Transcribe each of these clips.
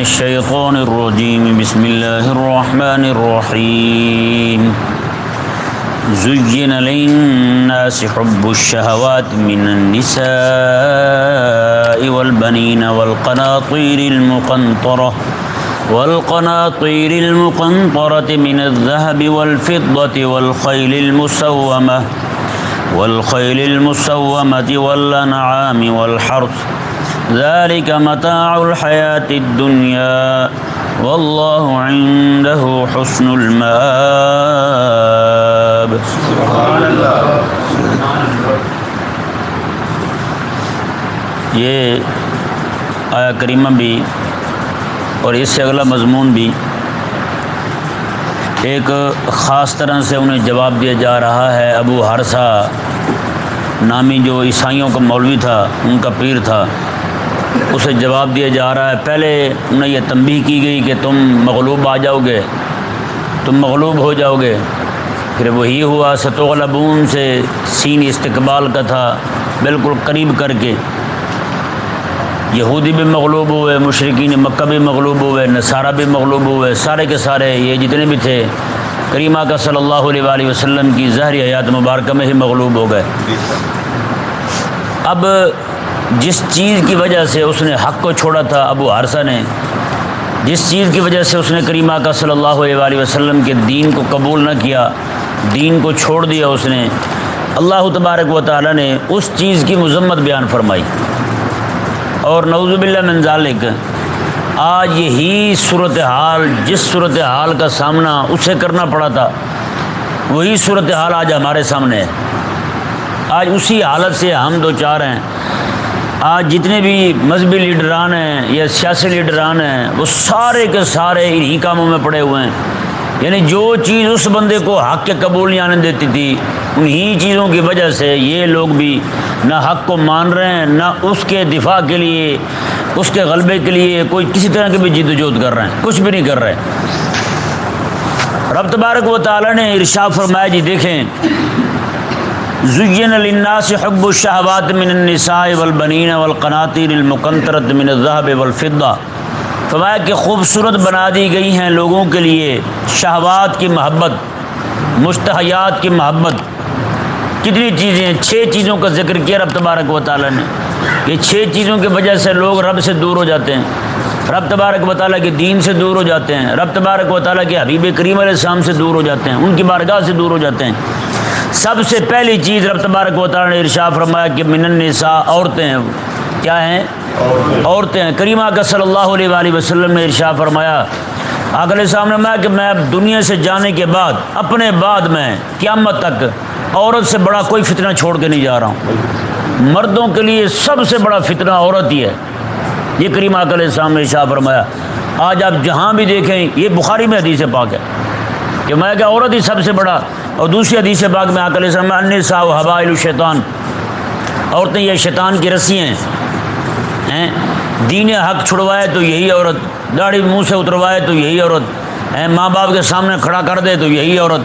الشيطان الرجيم. بسم الله الرحمن الرحيم. زين للناس حب الشهوات من النساء والبنين والقناطير المقنطرة والقناطير المقنطرة من الذهب والفضة والخيل المسومة والخيل المسومة والأنعام والحرث ذلك متاع الحياة الدنيا والله عنده حسن المآب. یہ آیا کریمہ بھی اور اس سے اگلا مضمون بھی ایک خاص طرح سے انہیں جواب دیا جا رہا ہے۔ ابو ہرسا نامی جو عیسائیوں کا مولوی تھا، ان کا پیر تھا۔ اسے جواب دیا جا رہا ہے، پہلے انہیں یہ تنبیہ کی گئی کہ تم مغلوب آ جاؤ گے، تم مغلوب ہو جاؤ گے۔ پھر وہی ہوا ستوغلبون سے سین استقبال کا تھا، بالکل قریب کر کے۔ یہودی بھی مغلوب ہوئے مشرقین مکہ بھی مغلوب ہوئے، نصارہ بھی مغلوب ہوئے، سارے کے سارے یہ جتنے بھی تھے کریمہ کا صلی اللہ علیہ وآلہ وسلم کی ظاہری حیات مبارکہ میں ہی مغلوب ہو گئے۔ اب جس چیز کی وجہ سے اس نے حق کو چھوڑا تھا ابو حارثہ نے، جس چیز کی وجہ سے اس نے کریمہ کا صلی اللہ علیہ وآلہ وسلم کے دین کو قبول نہ کیا، دین کو چھوڑ دیا اس نے، اللہ تبارک و تعالیٰ نے اس چیز کی مذمت بیان فرمائی۔ اور نعوذ باللہ من ذالک، آج یہی صورت حال جس صورت حال کا سامنا اسے کرنا پڑا تھا، وہی صورت حال آج ہمارے سامنے ہے۔ آج اسی حالت سے ہم دو چار ہیں۔ آج جتنے بھی مذہبی لیڈران ہیں یا سیاسی لیڈران ہیں، وہ سارے کے سارے انہی کاموں میں پڑے ہوئے ہیں۔ یعنی جو چیز اس بندے کو حق کے قبول نہیں آنے دیتی تھی، انہی چیزوں کی وجہ سے یہ لوگ بھی نہ حق کو مان رہے ہیں، نہ اس کے دفاع کے لیے، اس کے غلبے کے لیے کوئی کسی طرح کی بھی جد وجہد کر رہے ہیں، کچھ بھی نہیں کر رہے۔ رب تبارک و تعالیٰ نے ارشا فرمایا جی دیکھیں زین للناس حب الشہوات من النساء والبنین والقناطیر المقنطرت من الذهب والفضہ فرمایا کہ خوبصورت بنا دی گئی ہیں لوگوں کے لیے شہوات کی محبت، مشتحیات کی محبت۔ کتنی چیزیں ہیں، چھ چیزوں کا ذکر کیا رب تبارک و تعالیٰ نے۔ یہ چھ چیزوں کی وجہ سے لوگ رب سے دور ہو جاتے ہیں۔ رب تبارک و تعالیٰ کے دین سے دور ہو جاتے ہیں۔ رب تبارک و تعالیٰ کے حبیب کریم علیہ السلام سے دور ہو جاتے ہیں۔ ان کی بارگاہ سے دور ہو جاتے ہیں۔ سب سے پہلی چیز رب تبارک و تعالیٰ نے ارشا فرمایا کہ من النساء عورتیں ہیں۔ کیا ہیں؟ عورتیں ہیں۔ کریمہ کا صلی اللہ علیہ وآلہ وسلم نے ارشا فرمایا آگلے سامنے میں کہ میں دنیا سے جانے کے بعد، اپنے بعد میں قیامت تک عورت سے بڑا کوئی فتنہ چھوڑ کے نہیں جا رہا ہوں۔ مردوں کے لیے سب سے بڑا فتنہ عورت ہی ہے۔ یہ کریم علیہ السلام نے شاہ فرمایا۔ آج آپ جہاں بھی دیکھیں، یہ بخاری میں حدیث پاک ہے کہ میں کہ عورت ہی سب سے بڑا اور دوسری حدیث پاک میں آکل السلام ان صاحب حبا الشیطان، عورتیں یہ شیطان کی رسی ہیں دین حق چھڑوائے تو یہی عورت، داڑھی منہ سے اتروائے تو یہی عورت ماں باپ کے سامنے کھڑا کر دے تو یہی عورت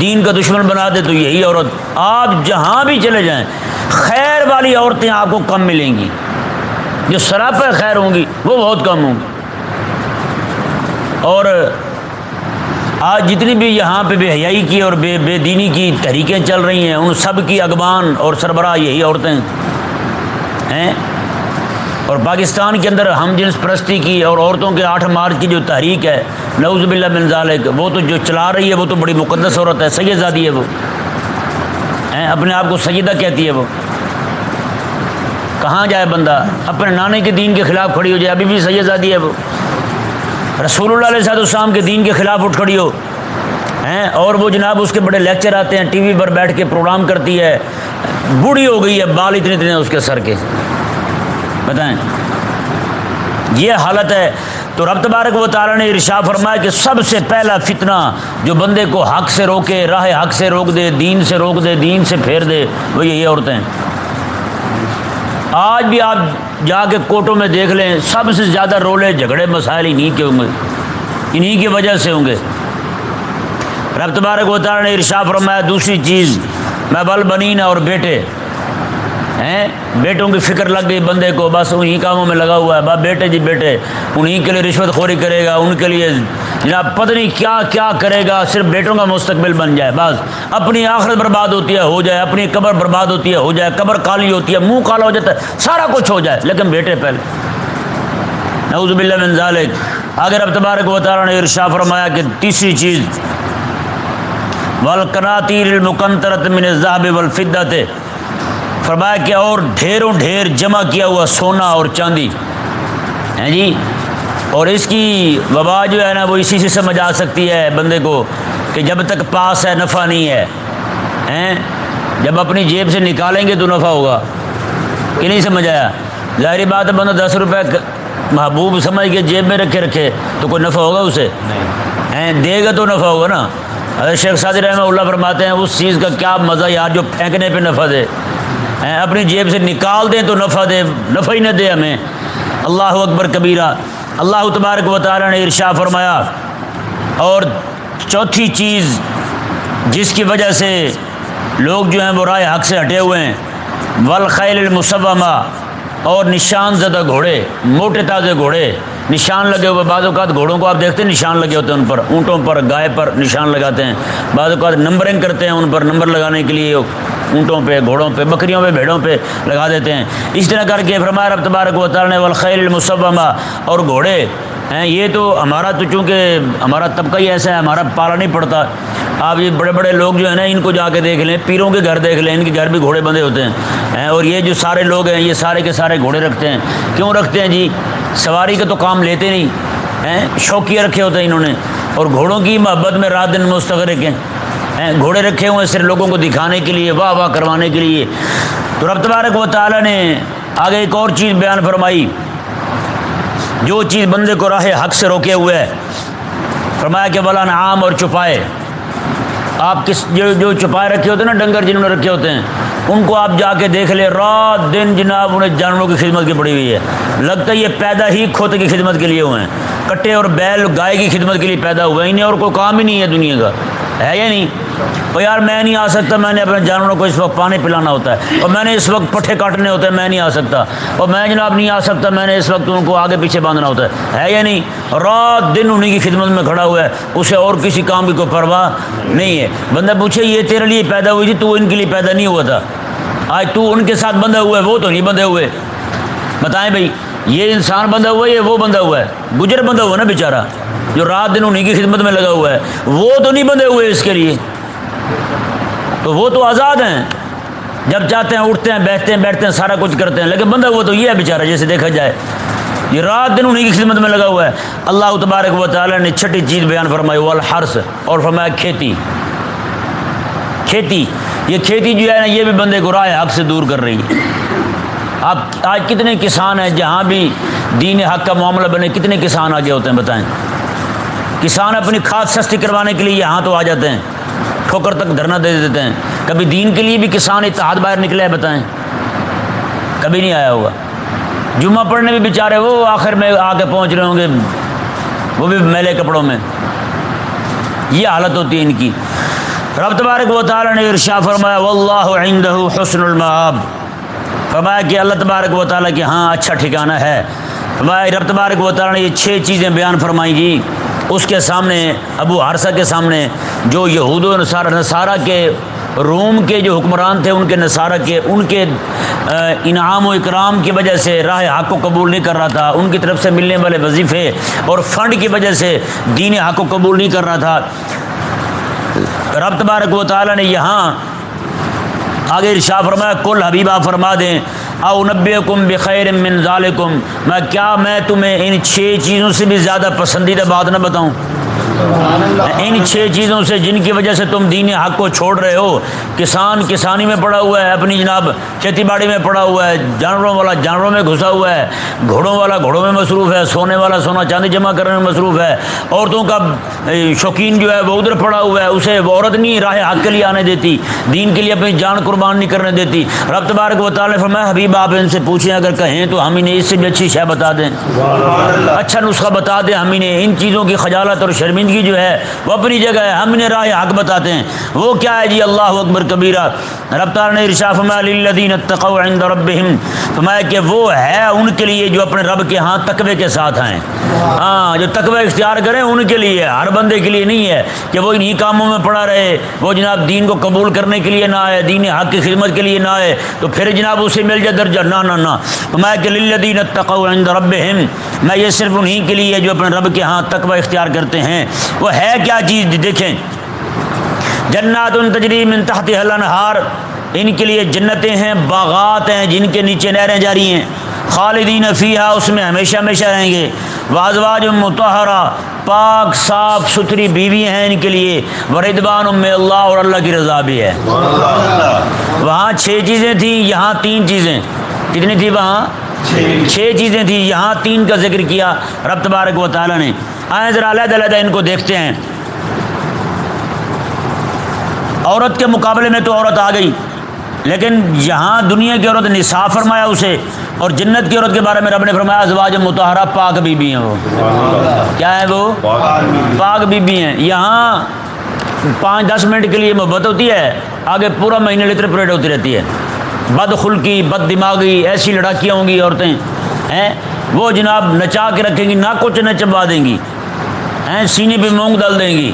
دین کا دشمن بنا دے تو یہی عورت۔ آپ جہاں بھی چلے جائیں، خیر والی عورتیں آپ کو کم ملیں گی۔ جو سراپہ خیر ہوں گی، وہ بہت کم ہوں گی۔ اور آج جتنی بھی یہاں پہ بے حیائی کی اور بے بے دینی کی تحریکیں چل رہی ہیں، ان سب کی اگبان اور سربراہ یہی عورتیں ہیں۔ اور پاکستان کے اندر ہم جنس پرستی کی اور عورتوں کے آٹھ مارچ کی جو تحریک ہے، نعوذ باللہ من ذالک، وہ تو جو چلا رہی ہے، وہ تو بڑی مقدس عورت ہے، سید زادی ہے وہ۔ اپنے آپ کو سیدہ کہتی ہے وہ۔ کہاں جائے بندہ؟ اپنے نانے کے دین کے خلاف کھڑی ہو جائے، ابھی بھی سید زادی ہے وہ۔ رسول اللہ علیہ صاحب السلام کے دین کے خلاف اٹھ کھڑی ہو۔ ہیں؟ اور وہ جناب اس کے بڑے لیکچر آتے ہیں، ٹی وی پر بیٹھ کے پروگرام کرتی ہے۔ بوڑھی ہو گئی ہے، بال اتنے اتنے اس کے سر کے۔ بتائیں؟ یہ حالت ہے۔ تو رب تبارک و تعالیٰ نے ارشا فرمایا کہ سب سے پہلا فتنہ جو بندے کو حق سے روکے، راہ حق سے روک دے، دین سے روک دے، دین سے پھیر دے، وہ یہی عورتیں آج بھی آپ جا کے کوٹوں میں دیکھ لیں، سب سے زیادہ رولے جھگڑے مسائل انہیں کے ہوں گے۔ انہیں کی وجہ سے ہوں گے۔ رب تبارک و نے ارشا فرمایا، دوسری چیز، میں بل بنی اور بیٹے، ہیں؟ بیٹوں کی فکر لگ گئی بندے کو، بس انہیں کاموں میں لگا ہوا ہے۔ بس بیٹے جی بیٹے انہیں کے لیے رشوت خوری کرے گا، ان کے لیے جناب پتہ نہیں کیا کیا کرے گا، صرف بیٹوں کا مستقبل بن جائے، بس۔ اپنی آخرت برباد ہوتی ہے، ہو جائے۔ اپنی قبر برباد ہوتی ہے، ہو جائے۔ قبر کالی ہوتی ہے، منہ کالا ہو جاتا ہے، سارا کچھ ہو جائے۔ لیکن بیٹے پہلے۔ نعوذ باللہ من ذالک۔ اگر اب تبارک و تعالیٰ نے ارشا فرمایا کہ تیسری چیز ولقناطیر المقنطرت من الذهب والفضه فرمایا کہ اور ڈھیروں ڈھیر جمع کیا ہوا سونا اور چاندی۔ ہیں جی؟ اور اس کی وبا جو ہے نا وہ اسی سے سمجھ آ سکتی ہے بندے کو کہ جب تک پاس ہے نفع نہیں ہے ہیں؟ جب اپنی جیب سے نکالیں گے تو نفع ہوگا۔ کہ نہیں سمجھ آیا؟ ظاہری بات ہے بندہ دس روپے محبوب سمجھ کے جیب میں رکھے رکھے تو کوئی نفع ہوگا اسے؟ ہیں؟ دے گا تو نفع ہوگا نا۔ اگر شیخ سعد رحمہ اللہ فرماتے ہیں اس چیز کا کیا مزہ یار جو پھینکنے پہ نفع دے۔ اپنی جیب سے نکال دیں تو نفع دے نفع ہی نہ دے ہمیں۔ اللہ اکبر کبیرہ۔ اللہ تبارک و تعالیٰ نے ارشا فرمایا اور چوتھی چیز جس کی وجہ سے لوگ جو ہیں وہ رائے حق سے ہٹے ہوئے ہیں ولخیل المصومہ اور نشان زدہ گھوڑے، موٹے تازے گھوڑے۔ نشان لگے ہوئے، بعض اوقات گھوڑوں کو آپ دیکھتے ہیں، نشان لگے ہوتے ہیں ان پر، اونٹوں پر، گائے پر نشان لگاتے ہیں۔ بعض اوقات نمبرنگ کرتے ہیں ان پر نمبر لگانے کے لیے اونٹوں پہ، گھوڑوں پہ، بکریوں پہ، بھیڑوں پہ لگا دیتے ہیں۔ اس طرح کر کے فرمایا رب تبارک و تعالیٰ نے والخیل المصومہ اور گھوڑے، ہیں، یہ تو ہمارا تو چونکہ ہمارا طبقہ ہی ایسا ہے، ہمارا پالا نہیں پڑتا۔ آپ یہ بڑے بڑے لوگ جو ہیں نا، ان کو جا کے دیکھ لیں، پیروں کے گھر دیکھ لیں، ان کے گھر بھی گھوڑے بندے ہوتے ہیں، اور یہ جو سارے لوگ ہیں، یہ سارے کے سارے گھوڑے رکھتے ہیں۔ کیوں رکھتے ہیں جی؟ سواری کا تو کام لیتے نہیں۔ ہیں، شوقیہ رکھے ہوتے ہیں انہوں نے۔ اور گھوڑوں کی محبت میں رات دن مستغرق ہیں۔ گھوڑے رکھے ہوئے صرف لوگوں کو دکھانے کے لیے، واہ واہ کروانے کے لیے۔ تو رب تبارک و تعالیٰ نے آگے ایک اور چیز بیان فرمائی۔ جو چیز بندے کو راہ حق سے روکے ہوئے ہے، فرمایا کہ بلا عام اور چھپائے۔ آپ کس جو جو چھپائے رکھے ہوتے ہیں نا، ڈنگر جنہوں نے رکھے ہوتے ہیں، ان کو آپ جا کے دیکھ لیں۔ رات دن جناب انہیں جانوروں کی خدمت کی پڑی ہوئی ہے۔ لگتا ہے یہ پیدا ہی کھوتے کی خدمت کے لیے ہوئے ہیں۔ کٹے اور بیل گائے کی خدمت کے لیے پیدا ہوئے ہیں۔ انہیں اور کوئی کام ہی نہیں ہے دنیا کا۔ ہے یا نہیں؟ اور یار میں نہیں آ سکتا، میں نے اپنے جانوروں کو اس وقت پانی پلانا ہوتا ہے، اور میں نے اس وقت پٹھے کاٹنے ہوتے ہیں، میں نہیں آ سکتا۔ اور میں جناب نہیں آ سکتا، میں نے اس وقت ان کو آگے پیچھے باندھنا ہوتا ہے۔ ہے یا نہیں؟ رات دن انہیں کی خدمت میں کھڑا ہوا ہے، اسے اور کسی کام کی کوئی پرواہ نہیں ہے۔ بندہ پوچھے، یہ تیرے لیے پیدا ہوئی تھی، تو ان کے لیے پیدا نہیں ہوا تھا۔ آج تو ان کے ساتھ بندھا ہوا ہے وہ تو نہیں بندھے ہوئے۔ بتائیں بھائی۔ یہ انسان بندھا ہوا ہے، یہ وہ بندھا ہوا ہے۔ گجر بندھا ہوا نا بیچارہ، جو رات دن انہیں کی خدمت میں لگا ہوا ہے۔ وہ تو نہیں بندھے ہوئے اس کے لیے۔ تو وہ تو آزاد ہیں۔ جب چاہتے ہیں، اٹھتے ہیں، بیٹھتے ہیں بیٹھتے ہیں، سارا کچھ کرتے ہیں۔ لیکن بندہ وہ تو یہ ہے بیچارہ، جیسے دیکھا جائے۔ یہ رات دن انہیں کی خدمت میں لگا ہوا ہے۔ اللہ تبارک و تعالیٰ نے چھٹی چیز بیان فرمائی والحرس اور فرمایا کھیتی۔ کھیتی، یہ کھیتی جو ہے نا، یہ بھی بندے کو رائے حق سے دور کر رہی ہے۔ آپ آج کتنے کسان ہیں جہاں بھی دین حق کا معاملہ بنے، کتنے کسان آگے ہوتے ہیں بتائیں؟ کسان اپنی کھاد سستی کروانے کے لیے یہاں تو آ جاتے ہیں، ٹھوکر تک دھرنا دے دیتے ہیں۔ کبھی دین کے لیے بھی کسان اتحاد باہر نکلے ہیں بتائیں؟ کبھی نہیں آیا ہوگا۔ جمعہ پڑھنے بھی بیچارے وہ آخر میں آ کے پہنچ رہے ہوں گے، وہ بھی میلے کپڑوں میں۔ یہ حالت ہوتی ہے ان کی۔ رب تبارک و تعالیٰ نے ارشا فرمایا واللہ عنده حسن المعاب فرمایا کہ اللہ تبارک و تعالیٰ کہ ہاں اچھا ٹھکانہ ہے۔ فرمایا، رب تبارک و تعالیٰ نے یہ چھ چیزیں بیان فرمائی گی اس کے سامنے، ابو حارثہ کے سامنے، جو یہود و نصارہ نصارہ کے روم کے جو حکمران تھے، ان کے نصارہ کے، ان کے انعام و اکرام کی وجہ سے راہ حق کو قبول نہیں کر رہا تھا۔ ان کی طرف سے ملنے والے وظیفے اور فنڈ کی وجہ سے دین حق کو قبول نہیں کر رہا تھا۔ رب تبارک و تعالیٰ نے یہاں آگے ارشا فرمایا، کل حبیبہ فرما دیں، او کم بخیر من ذالکم میں کیا، میں تمہیں ان چھ چیزوں سے بھی زیادہ پسندیدہ بات نہ بتاؤں۔ ان چھ چیزوں سے جن کی وجہ سے تم دین حق کو چھوڑ رہے ہو کسان کسانی میں پڑا ہوا ہے اپنی جناب کھیتی باڑی میں پڑا ہوا ہے جانوروں والا جانوروں میں گھسا ہوا ہے گھوڑوں والا گھوڑوں میں مصروف ہے سونے والا سونا چاندی جمع کرنے میں مصروف ہے عورتوں کا شوقین جو ہے وہ ادھر پڑا ہوا ہے اسے وہ عورت نہیں راہ حق کے لیے آنے دیتی دین کے لیے اپنی جان قربان نہیں کرنے دیتی۔ رب تبارک و تعالیٰ فرمایا حبیب آپ ان سے پوچھیں اگر کہیں تو ہم انہیں اس سے بھی اچھی شے بتا دیں۔ اچھا نسخہ بتا دیں ہم انہیں ان چیزوں کی خجالت اور شرمندگی موجودگی جو ہے وہ اپنی جگہ ہے، ہم انہیں راہ حق بتاتے ہیں۔ وہ کیا ہے؟ جی اللہ اکبر کبیرہ۔ رفتار نے ارشاف الدین عند ربہم فرمایا کہ وہ ہے ان کے لیے جو اپنے رب کے ہاں تقوی کے ساتھ ہیں ہاں جو تقوی اختیار کریں ان کے لیے، ہر بندے کے لیے نہیں ہے کہ وہ انہیں کاموں میں پڑا رہے، وہ جناب دین کو قبول کرنے کے لیے نہ آئے، دین حق کی خدمت کے لیے نہ آئے، تو پھر جناب اسے مل جائے درجہ۔ نہ نہ نہ۔ میں کہ للدین تقو عند ربہم میں یہ صرف انہیں کے لیے جو اپنے رب کے ہاں تقوی اختیار کرتے ہیں۔ وہ ہے کیا چیز؟ دیکھیں۔ جنات ان تجری من تحت الانہار ان کے لیے جنتیں ہیں باغات ہیں جن کے نیچے نہریں جاری ہیں۔ خالدین فیحہ اس میں ہمیشہ ہمیشہ رہیں گے۔ واضواج متحرہ پاک صاف ستھری بیوی ہیں ان کے لیے۔ وردبان ام اللہ اور اللہ کی رضا بھی ہے۔ وہاں چھ چیزیں تھیں یہاں تین چیزیں۔ کتنی تھی وہاں؟ چھ چیزیں تھیں یہاں تین کا ذکر کیا۔ رب تبارک و تعالیٰ نے۔ آئیں ذرا علیحدہ علیحدہ ان کو دیکھتے ہیں۔ عورت کے مقابلے میں تو عورت آ گئی، لیکن یہاں دنیا کی عورت نصاف فرمایا اسے اور جنت کی عورت کے بارے میں رب نے فرمایا، ازواج متحرہ پاک بی بی ہیں وہ۔ کیا ہے وہ؟ پاک بی بی ہیں۔ یہاں پانچ دس منٹ کے لیے محبت ہوتی ہے، آگے پورا مہینے لٹر پریڈ ہوتی رہتی ہے۔ بد خلقی، بد دماغی، ایسی لڑاکیاں ہوں گی عورتیں، ہیں؟ وہ جناب نچا کے رکھیں گی، نہ کچھ نہ چبا دیں گی۔ ہیں، سینے پہ مونگ ڈال دیں گی۔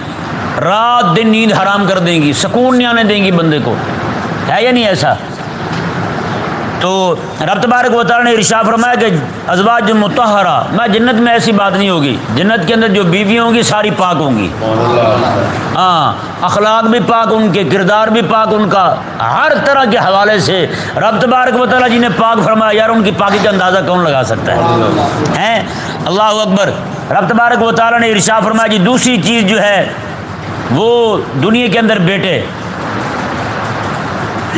رات دن نیند حرام کر دیں گی، سکون نہیں آنے دیں گی بندے کو۔ ہے یا نہیں ایسا؟ تو رب تبارک و تعالیٰ نے ارشا فرمایا کہ ازواج متحرہ میں جنت میں ایسی بات نہیں ہوگی۔ جنت کے اندر جو بیوی ہوں گی، ساری پاک ہوں گی۔ ہاں اخلاق بھی پاک ان کے، کردار بھی پاک ان کا۔ ہر طرح کے حوالے سے رب تبارک و تعالیٰ جی نے پاک فرمایا، یار ان کی پاکی کا اندازہ کون لگا سکتا ہے؟ ہیں؟ اللہ اکبر۔ رب تبارک و تعالیٰ نے ارشا فرمایا جی دوسری چیز جو ہے وہ دنیا کے اندر بیٹے۔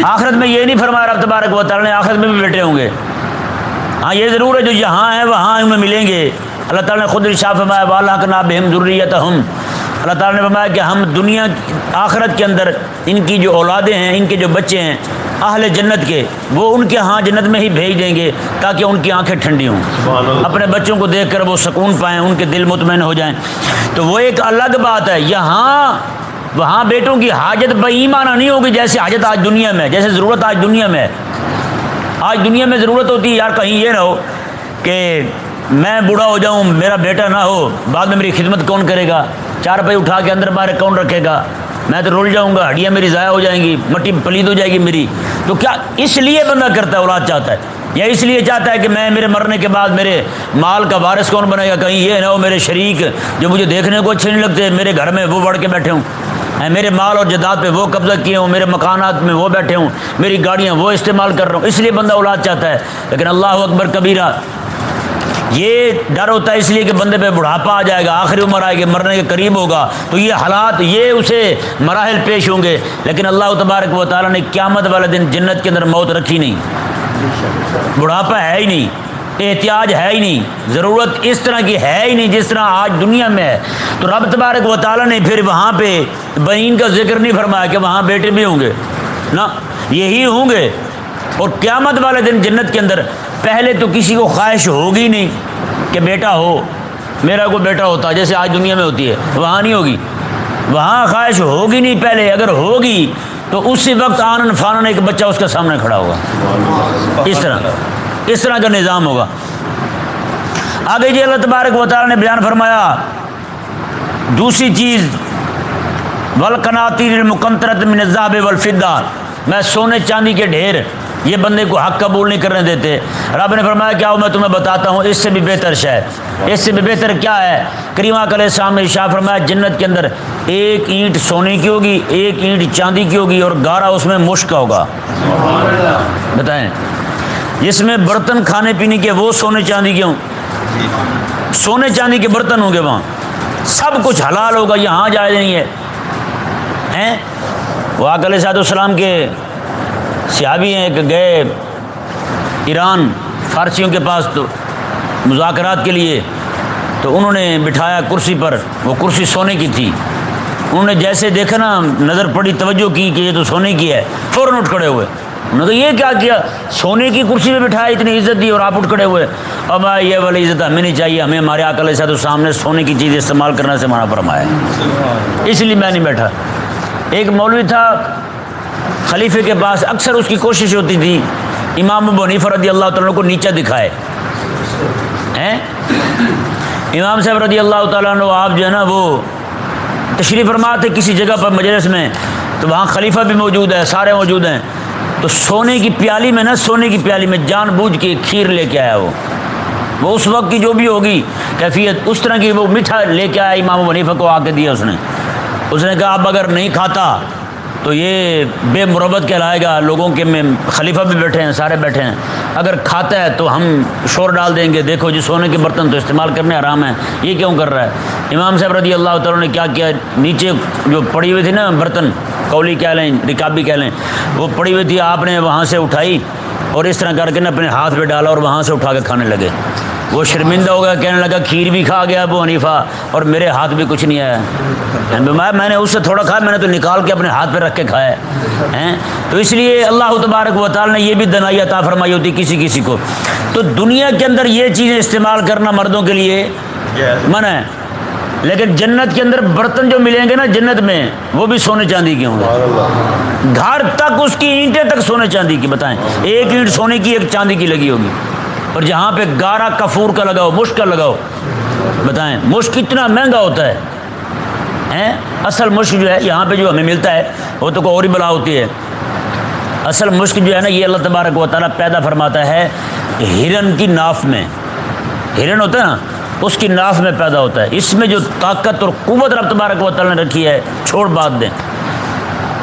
آخرت میں یہ نہیں فرمایا رب تبارک و تعالیٰ نے آخرت میں بھی بیٹے ہوں گے۔ ہاں یہ ضرور ہے جو یہاں ہیں، وہاں ان میں ملیں گے۔ اللہ تعالیٰ نے خود ارشا فرمایا والا کا ناب ہم ضروریت ہم اللہ تعالیٰ نے فرمایا کہ ہم دنیا، آخرت کے اندر ان کی جو اولادیں ہیں، ان کے جو بچے ہیں اہل جنت کے وہ ان کے ہاں جنت میں ہی بھیج دیں گے تاکہ ان کی آنکھیں ٹھنڈی ہوں۔ اپنے بچوں کو دیکھ کر وہ سکون پائیں ان کے دل مطمئن ہو جائیں۔ تو وہ ایک الگ بات ہے یہاں وہاں بیٹوں کی حاجت بہ معنی نہیں ہوگی جیسے حاجت آج دنیا میں جیسے ضرورت آج دنیا میں۔ آج دنیا میں ضرورت ہوتی ہے یار کہیں یہ نہ ہو کہ میں بوڑھا ہو جاؤں میرا بیٹا نہ ہو بعد میں میری خدمت کون کرے گا؟ چار روپئے اٹھا کے اندر باہر کون رکھے گا؟ میں تو رول جاؤں گا، ہڈیاں میری ضائع ہو جائیں گی، مٹی پلید ہو جائے گی میری۔ تو کیا اس لیے بندہ کرتا ہے، اولاد چاہتا ہے؟ یا اس لیے چاہتا ہے کہ میں میرے مرنے کے بعد میرے مال کا وارث کون بنے گا؟ کہیں یہ نہ ہو، میرے شریک جو مجھے دیکھنے کو اچھے نہیں لگتے، میرے گھر میں وہ بڑھ کے بیٹھے ہوں۔ میرے مال اور جداد پہ وہ قبضہ کیے ہوں، میرے مکانات میں وہ بیٹھے ہوں، میری گاڑیاں وہ استعمال کر رہا ہوں۔ اس لیے بندہ اولاد چاہتا ہے۔ لیکن اللہ اکبر کبیرہ یہ ڈر ہوتا ہے اس لیے کہ بندے پہ بڑھاپا آ جائے گا، آخری عمر آئے گی، مرنے کے قریب ہوگا۔ تو یہ حالات، یہ اسے مراحل پیش ہوں گے۔ لیکن اللہ تبارک و تعالیٰ نے قیامت والے دن جنت کے اندر موت رکھی نہیں۔ بڑھاپا ہے ہی نہیں احتیاط ہے ہی نہیں، ضرورت اس طرح کی ہے ہی نہیں جس طرح آج دنیا میں ہے۔ تو رب تبارک و تعالیٰ نے پھر وہاں پہ بہین کا ذکر نہیں فرمایا کہ وہاں بیٹے بھی ہوں گے۔ نا یہی ہوں گے۔ اور قیامت والے دن جنت کے اندر پہلے تو کسی کو خواہش ہوگی نہیں کہ بیٹا ہو، میرا کوئی بیٹا ہوتا، جیسے آج دنیا میں ہوتی ہے، وہاں نہیں ہوگی۔ وہاں خواہش ہوگی نہیں پہلے، اگر ہوگی تو اسی وقت آنن فانن ایک بچہ اس کے سامنے کھڑا ہوگا۔ اس طرح اس طرح کا نظام ہوگا۔ آگے جی اللہ تبارک و تعالیٰ نے بیان فرمایا، دوسری چیز ولکناتی المقنطرت من الذهب والفضہ میں سونے چاندی کے ڈھیر یہ بندے کو حق قبول نہیں کرنے دیتے۔ رب نے فرمایا، کیا ہو، میں تمہیں بتاتا ہوں، اس سے بھی بہتر شے اس سے بھی بہتر کیا ہے؟ کریمہ کل سامنے شاہ فرمایا، جنت کے اندر ایک اینٹ سونے کی ہوگی، ایک اینٹ چاندی کی ہوگی اور گارا اس میں مشک ہوگا۔ بتائیں جس میں برتن کھانے پینے کے وہ سونے چاندی کے ہوں؟ سونے چاندی کے برتن ہوں گے وہاں۔ سب کچھ حلال ہوگا، یہاں جائے نہیں ہے۔ وہ آکل صاحب السلام کے سیابی ہیں کہ گئے ایران فارسیوں کے پاس تو مذاکرات کے لیے، تو انہوں نے بٹھایا کرسی پر، وہ کرسی سونے کی تھی۔ انہوں نے جیسے دیکھا نا، نظر پڑی، توجہ کی کہ یہ تو سونے کی ہے۔ فوراً اٹھ کھڑے ہوئے۔ انہوں نے یہ کیا کیا؟ سونے کی کرسی پہ بٹھایا، اتنی عزت دی اور آپ اٹھ کھڑے ہوئے۔ اب یہ والی عزت ہمیں نہیں چاہیے، ہمیں ہمارے عقل ایسا تو سامنے سونے کی چیز استعمال کرنے سے منع فرمایا اس لیے میں نہیں بیٹھا۔ ایک مولوی تھا خلیفے کے پاس اکثر اس کی کوشش ہوتی تھی، امام ابو حنیفہ رضی اللہ تعالیٰ کو نیچا دکھائے۔ امام صاحب رضی اللہ تعالیٰ عنہ، آپ جو ہے نا، وہ تشریف فرما تھے کسی جگہ پر مجلس میں، تو وہاں خلیفہ بھی موجود ہے، سارے موجود ہیں۔ تو سونے کی پیالی میں نا، سونے کی پیالی میں جان بوجھ کے کھیر لے کے آیا وہ۔ وہ اس وقت کی جو بھی ہوگی، کیفیت اس طرح کی وہ میٹھا لے کے آیا، امام ونیفہ کو آ کے دیا اس نے۔ اس نے کہا، اب اگر نہیں کھاتا تو یہ بے مربت کہلائے گا لوگوں کے میں خلیفہ بھی بیٹھے ہیں، سارے بیٹھے ہیں۔ اگر کھاتا ہے تو ہم شور ڈال دیں گے، دیکھو جی سونے کے برتن تو استعمال کرنے آرام ہے یہ کیوں کر رہا ہے؟ امام صاحب رضی اللہ تعالیٰ نے کیا کیا؟ نیچے جو پڑی ہوئی تھی نا برتن کولی کہہ لیں، رکابی کہہ لیں، وہ پڑی ہوئی تھی، آپ نے وہاں سے اٹھائی۔ اور اس طرح کر کے نا اپنے ہاتھ پہ ڈالا اور وہاں سے اٹھا کے کھانے لگے۔ وہ شرمندہ ہو گیا کہنے لگا کھیر بھی کھا گیا ابو حنیفہ اور میرے ہاتھ بھی کچھ نہیں آیا۔ میں نے اس سے تھوڑا کھایا میں نے تو نکال کے اپنے ہاتھ پہ رکھ کے کھایا۔ ہے تو اس لیے اللہ تبارک و تعالیٰ نے یہ بھی دنائی عطا فرمائی ہوتی کسی کسی کو۔ تو دنیا کے اندر یہ چیزیں استعمال کرنا مردوں کے لیے منع ہے لیکن جنت کے اندر برتن جو ملیں گے نا جنت میں وہ بھی سونے چاندی کے ہوں گے۔ گھر تک اس کی اینٹیں تک سونے چاندی کی بتائیں۔ ایک اینٹ سونے کی ایک چاندی کی لگی ہوگی۔ اور جہاں پہ گارا کفور کا لگاؤ مشک کا لگاؤ بتائیں۔ مشک اتنا مہنگا ہوتا ہے۔ اصل مشک جو ہے یہاں پہ جو ہمیں ملتا ہے وہ تو کوئی اور ہی بلا ہوتی ہے۔ اصل مشک جو ہے نا یہ اللہ تبارک و تعالیٰ پیدا فرماتا ہے ہرن کی ناف میں۔ ہرن ہوتا ہے نا؟ اس کی ناف میں پیدا ہوتا ہے۔ اس میں جو طاقت اور قوت رب تبارک و تعالیٰ نے رکھی ہے، چھوڑ بات دیں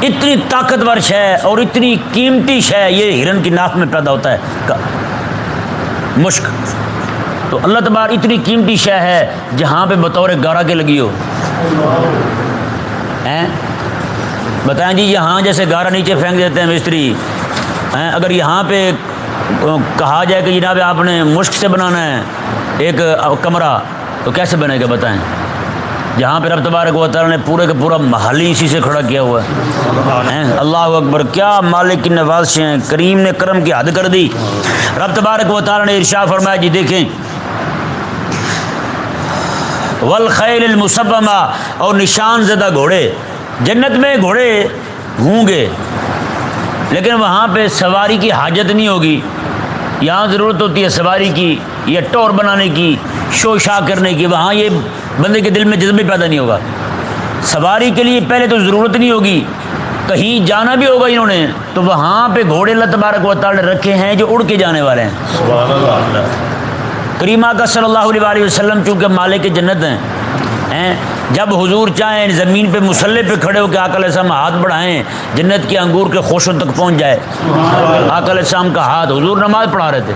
اتنی طاقتور شے اور اتنی قیمتی شے یہ ہرن کی ناف میں پیدا ہوتا ہے۔ مشک۔ تو اللہ تبار اتنی قیمتی شے ہے، جہاں پہ بطور گارا کے لگی ہو۔ بتائیں جی یہاں جیسے گارا نیچے پھینک دیتے ہیں مستری۔ اگر یہاں پہ کہا جائے کہ جناب آپ نے مشک سے بنانا ہے ایک کمرہ، تو کیسے بنے گا بتائیں؟ جہاں پہ رب تبارک و تعالیٰ نے پورے کا پورا محلی اسی سے کھڑا کیا ہوا ہے۔ اللہ اکبر، کیا مالک کی نوازشیں ہیں؟ کریم نے کرم کی حد کر دی۔ رب تبارک و تعالیٰ نے ارشا فرمایا جی دیکھیں۔ والخیل المصبمہ اور نشان زدہ گھوڑے۔ جنت میں گھوڑے ہوں گے، لیکن وہاں پہ سواری کی حاجت نہیں ہوگی۔ یہاں ضرورت ہوتی ہے سواری کی یا ٹور بنانے کی شو شاہ کرنے کی وہاں یہ بندے کے دل میں جذبے پیدا نہیں ہوگا۔ سواری کے لیے پہلے تو ضرورت نہیں ہوگی کہیں جانا بھی ہوگا انہوں نے تو وہاں پہ گھوڑے اللہ تبارک و تعالی رکھے ہیں جو اڑ کے جانے والے ہیں۔ کریمہ کا صلی اللہ علیہ وسلم چونکہ مالک جنت ہیں۔ جب حضور چاہیں زمین پہ مسلح پہ کھڑے ہو کے آکل السلام ہاتھ بڑھائیں جنت کے انگور کے خوشوں تک پہنچ جائے۔ آکل السلام کا ہاتھ حضور نماز پڑھا رہے تھے۔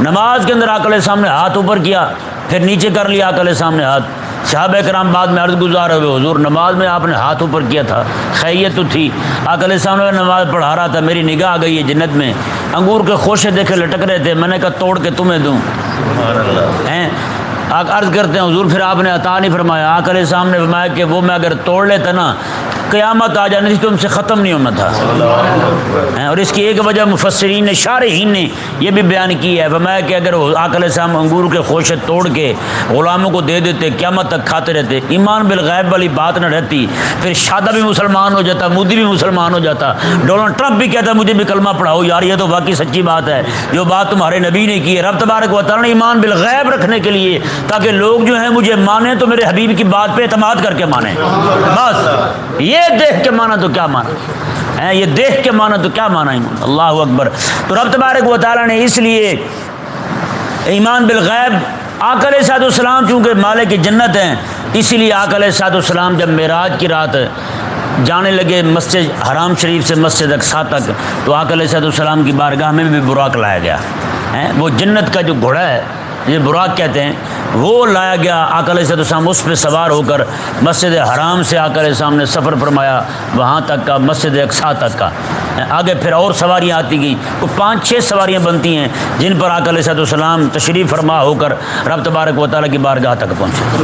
نماز کے اندر آکل السلام نے ہاتھ اوپر کیا پھر نیچے کر لیا آکل السلام نے ہاتھ۔ صحابہ کرام بعد میں عرض گزار ہوئے حضور نماز میں آپ نے ہاتھ اوپر کیا تھا خیریت تو تھی۔ آکل السلام نے نماز پڑھا رہا تھا میری نگاہ آ گئی ہے جنت میں۔ انگور کے خوشے دیکھے لٹک رہے تھے۔ میں نے کہا توڑ کے تمہیں دوں۔ عرض کرتے ہیں، حضور پھر آپ نے عطا نہیں فرمایا۔ آ کر سامنے فرمایا کہ وہ میں اگر توڑ لیتا نا قیامت آ جانی تھی تو ان سے ختم نہیں ہونا تھا۔ اور اس کی ایک وجہ مفسرین نے، شارحین نے یہ بھی بیان کی ہے، فرمایا کہ اگر آکل صاحب انگور کے خوشے توڑ کے غلاموں کو دے دیتے، قیامت تک کھاتے رہتے، ایمان بالغیب والی بات نہ رہتی، پھر شادہ بھی مسلمان ہو جاتا، مودی بھی مسلمان ہو جاتا، ڈونلڈ ٹرمپ بھی کہتا، مجھے بھی کلمہ پڑھاؤ، یار یہ تو باقی سچی بات ہے، جو بات تمہارے نبی نے کی ہے، رب تبارک و تعالیٰ نے ایمان بالغیب رکھنے کے لیے، تاکہ لوگ جو ہیں مجھے مانیں تو میرے حبیب کی بات پہ اعتماد کر کے مانیں۔ بس، یہ دیکھ کے مانا تو کیا مانا؟ یہ دیکھ کے مانا تو کیا مانا ایمان؟ اللہ اکبر۔ تو رب تبارک و تعالیٰ نے اس لیے ایمان بالغیب آکل سعد السلام چونکہ مالے کی جنت ہیں اسی لیے آکل سعد السلام جب معراج کی رات جانے لگے مسجد حرام شریف سے مسجد اقسا تک، تو آکل سعد السلام کی بارگاہ میں بھی براق لایا گیا۔ وہ جنت کا جو گھوڑا ہے یہ براق کہتے ہیں وہ لایا گیا آکل السلام اس پہ سوار ہو کر مسجد حرام سے آکل السلام نے سفر فرمایا، وہاں تک کا، مسجد اقسا تک کا۔ آگے پھر اور سواریاں آتی گئیں۔ وہ پانچ چھ سواریاں بنتی ہیں، جن پر آکل صد السلام تشریف فرما ہو کر رب تبارک و تعالیٰ کی بارگاہ تک پہنچے۔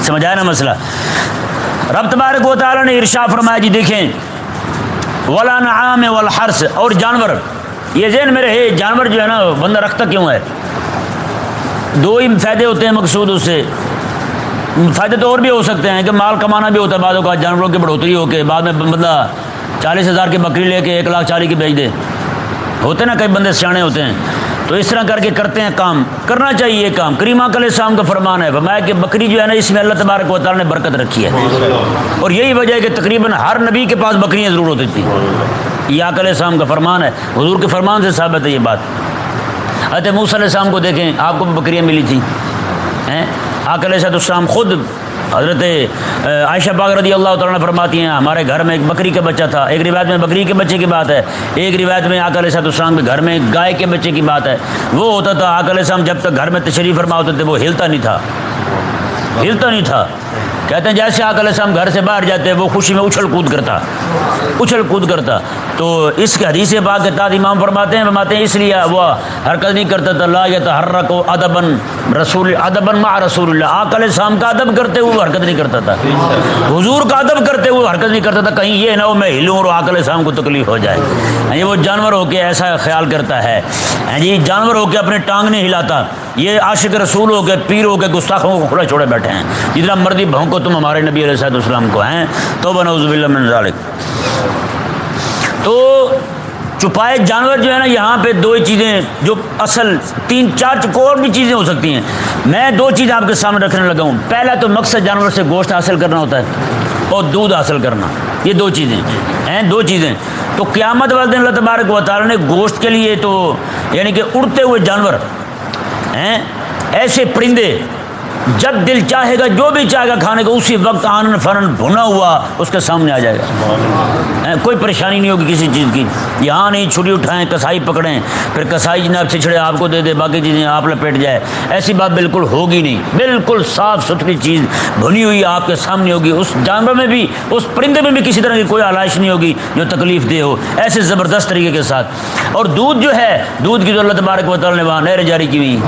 سمجھایا نا مسئلہ؟ رب تبارک و تعالیٰ نے ارشا فرمایا جی دیکھیں، ولا نعام والحرس اور جانور۔ یہ ذہن میں رہے، جانور جو ہے نا، بندہ رکھتا کیوں ہے؟ دو ہی فائدے ہوتے ہیں مقصود اس سے۔ فائدے تو اور بھی ہو سکتے ہیں کہ مال کمانا بھی ہوتا ہے بعض اوقات جانوروں کی بڑھوتری ہو کے بعد میں بندہ چالیس ہزار کی بکری لے کے ایک لاکھ چالیس کی بیچ دے۔ ہوتے نا کئی بندے سیانے ہوتے ہیں۔ تو اس طرح کر کے کرتے ہیں کام۔ کرنا چاہیے یہ کام۔ کریمہ کل شام کا فرمان ہے، فرمایا کہ بکری جو ہے نا، اس میں اللہ تبارک و تعالیٰ نے برکت رکھی ہے۔ اور یہی وجہ ہے کہ تقریباً ہر نبی کے پاس بکریاں ضرور ہوتی تھیں۔ یہ آکل شام کا فرمان ہے۔ حضور کے فرمان سے ثابت ہے یہ بات۔ حضرت موسیٰ علیہ السلام کو دیکھیں، آپ کو بکریاں ملی تھیں۔ آکل صاحب السلام خود حضرت عائشہ پاک رضی اللہ تعالیٰ فرماتی ہیں، ہمارے گھر میں ایک بکری کا بچہ تھا۔ ایک روایت میں بکری کے بچے کی بات ہے، ایک روایت میں آکل صاحب السلام کے گھر میں گائے کے بچے کی بات ہے۔ وہ ہوتا تھا، آکل السلام جب تک گھر میں تشریف فرما ہوتے تھے، وہ ہلتا نہیں تھا۔ ہلتا نہیں تھا۔ کہتے ہیں جیسے آکل السلام گھر سے باہر جاتے، وہ خوشی میں اچھل کود کرتا۔ اچھل کود کرتا۔ تو اس کے حدیث پاک کے تعداد امام فرماتے ہیں فرماتے ہیں اس لیے وہ حرکت نہیں کرتا تھا لا یا تحرک و ادبن رسول ادبن مع رسول اللہ۔ آکل السلام کا ادب کرتے ہوئے حرکت نہیں کرتا تھا۔ حضور کا ادب کرتے ہوئے حرکت نہیں کرتا تھا۔ کہیں یہ نہ ہو میں ہلوں اور آکل السلام کو تکلیف ہو جائے۔ یعنی وہ جانور ہو کے ایسا خیال کرتا ہے۔ یعنی جی جانور ہو کے اپنے ٹانگ نہیں ہلاتا۔ یہ عاشق رسول ہو کے، پیر ہو کے گستاخوں کو کھلا چھوڑے بیٹھے ہیں۔ جتنا مردی بھونکو تم ہمارے نبی علیہ صاحب السلام کو، ہیں؟ تو بنوز من ذالک۔ تو چھپائے جانور جو ہے نا یہاں پہ دو چیزیں جو اصل تین چار اور بھی چیزیں ہو سکتی ہیں۔ میں دو چیزیں آپ کے سامنے رکھنے لگا ہوں۔ پہلا تو مقصد جانور سے گوشت حاصل کرنا ہوتا ہے اور دودھ حاصل کرنا۔ یہ دو چیزیں ہیں، دو چیزیں۔ تو قیامت والے دن اللہ تبارک و تعالیٰ نے گوشت کے لیے تو یعنی کہ اڑتے ہوئے جانور ہیں، ایسے پرندے جب دل چاہے گا جو بھی چاہے گا کھانے کا اسی وقت آنن فرن بھنا ہوا اس کے سامنے آ جائے گا۔ کوئی پریشانی نہیں ہوگی کسی چیز کی۔ یہاں نہیں چھری اٹھائیں کسائی پکڑیں۔ پھر کسائی جناب چھچڑے آپ کو دے دے باقی چیزیں آپ لپیٹ جائے ایسی بات بالکل ہوگی نہیں۔ بالکل صاف ستھری چیز بھنی ہوئی آپ کے سامنے ہوگی۔ اس جانور میں بھی اس پرندے میں بھی کسی طرح کی کوئی آلائش نہیں ہوگی جو تکلیف دے ہو۔ ایسے زبردست طریقے کے ساتھ۔ اور دودھ جو ہے دودھ کی جو اللہ تبارک و تعالیٰ نے وہاں نہر جاری کی ہوئی